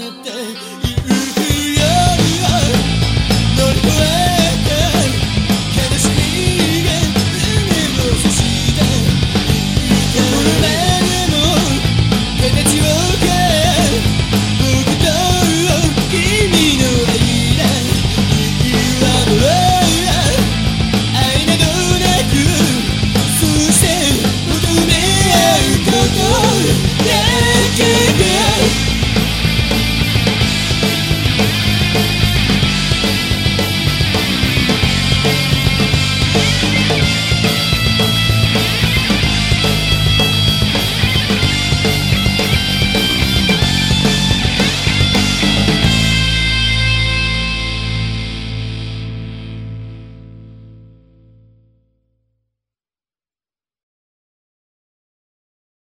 day.